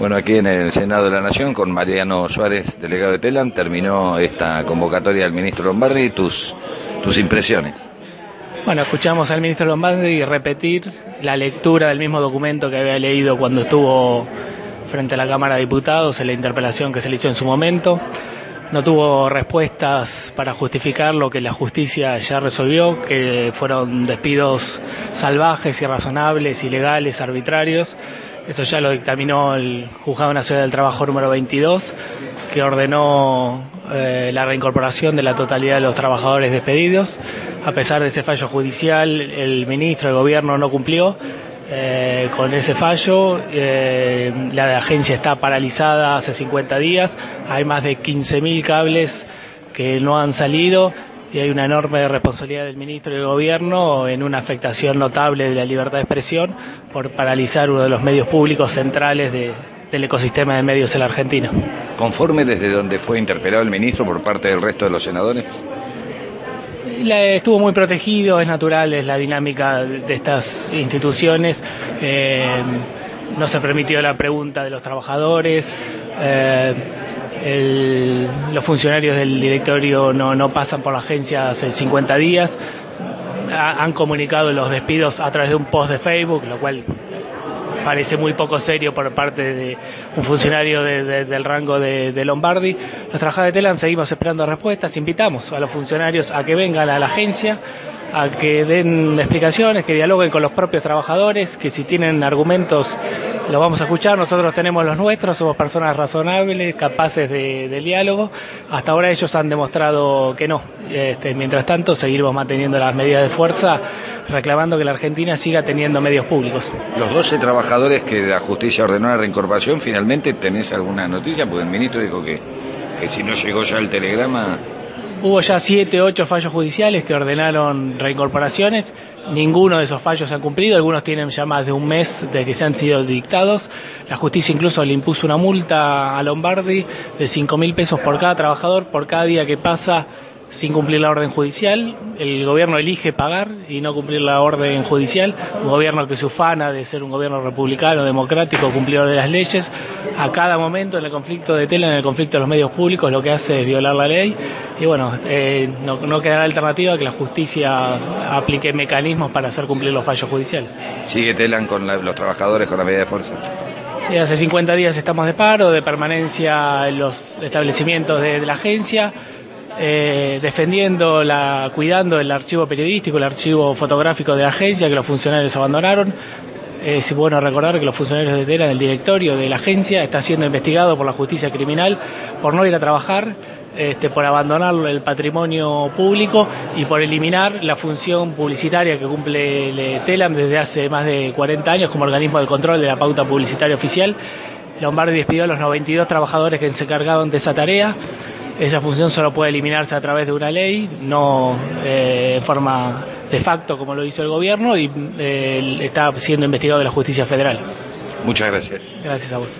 Bueno, aquí en el Senado de la Nación, con Mariano Suárez, delegado de Telam, terminó esta convocatoria del ministro Lombardi. Tus, tus impresiones. Bueno, escuchamos al ministro Lombardi repetir la lectura del mismo documento que había leído cuando estuvo frente a la Cámara de Diputados en la interpelación que se le hizo en su momento. No tuvo respuestas para justificar lo que la justicia ya resolvió, que fueron despidos salvajes, irrazonables, ilegales, arbitrarios eso ya lo dictaminó el Juzgado Nacional del Trabajo número 22, que ordenó eh, la reincorporación de la totalidad de los trabajadores despedidos. A pesar de ese fallo judicial, el ministro, el gobierno no cumplió. Eh, con ese fallo. Eh, la agencia está paralizada hace 50 días. Hay más de 15.000 cables que no han salido y hay una enorme responsabilidad del ministro y del gobierno en una afectación notable de la libertad de expresión por paralizar uno de los medios públicos centrales del ecosistema de medios en la Argentina. ¿Conforme desde donde fue interpelado el ministro por parte del resto de los senadores? estuvo muy protegido, es natural, es la dinámica de estas instituciones. Eh, no se permitió la pregunta de los trabajadores. Eh, los funcionarios del directorio no, no pasan por la agencia hace 50 días. han comunicado los despidos a través de un post de Facebook, lo cual parece muy poco serio por parte de un funcionario del rango de, Lombardi. Los trabajadores de Telam seguimos esperando respuestas. Invitamos a los funcionarios a que vengan a la agencia a que den explicaciones, que dialoguen con los propios trabajadores, que si tienen argumentos los vamos a escuchar, nosotros tenemos los nuestros, somos personas razonables, capaces de, diálogo. Hasta ahora ellos han demostrado que no. Este, mientras tanto, seguiremos manteniendo las medidas de fuerza, reclamando que la Argentina siga teniendo medios públicos. Los 12 trabajadores que la justicia ordenó la reincorporación, ¿finalmente tenés alguna noticia? Porque el ministro dijo que, que si no llegó ya el telegrama Hubo ya siete, ocho fallos judiciales que ordenaron reincorporaciones. Ninguno de esos fallos se han cumplido. Algunos tienen ya más de un mes de que se han sido dictados. La justicia incluso le impuso una multa a Lombardi de cinco mil pesos por cada trabajador por cada día que pasa sin cumplir la orden judicial. El gobierno elige pagar y no cumplir la orden judicial. Un gobierno que se ufana de ser un gobierno republicano, democrático, cumplidor de las leyes. A cada momento en el conflicto de tela, en el conflicto de los medios públicos, lo que hace es violar la ley. Y bueno, eh, no, quedará alternativa que la justicia aplique mecanismos para hacer cumplir los fallos judiciales. ¿Sigue Telan con los trabajadores con la medida de fuerza? Sí, hace 50 días estamos de paro, de permanencia en los establecimientos de la agencia eh, defendiendo, la, cuidando el archivo periodístico, el archivo fotográfico de la agencia que los funcionarios abandonaron. Es bueno recordar que los funcionarios de Tela, del directorio de la agencia, está siendo investigado por la justicia criminal por no ir a trabajar, este, por abandonar el patrimonio público y por eliminar la función publicitaria que cumple Telam desde hace más de 40 años como organismo de control de la pauta publicitaria oficial. Lombardi despidió a los 92 trabajadores que se encargaron de esa tarea. Esa función solo puede eliminarse a través de una ley, no eh, en forma de facto como lo hizo el gobierno y eh, está siendo investigado de la justicia federal. Muchas gracias. Gracias a vos.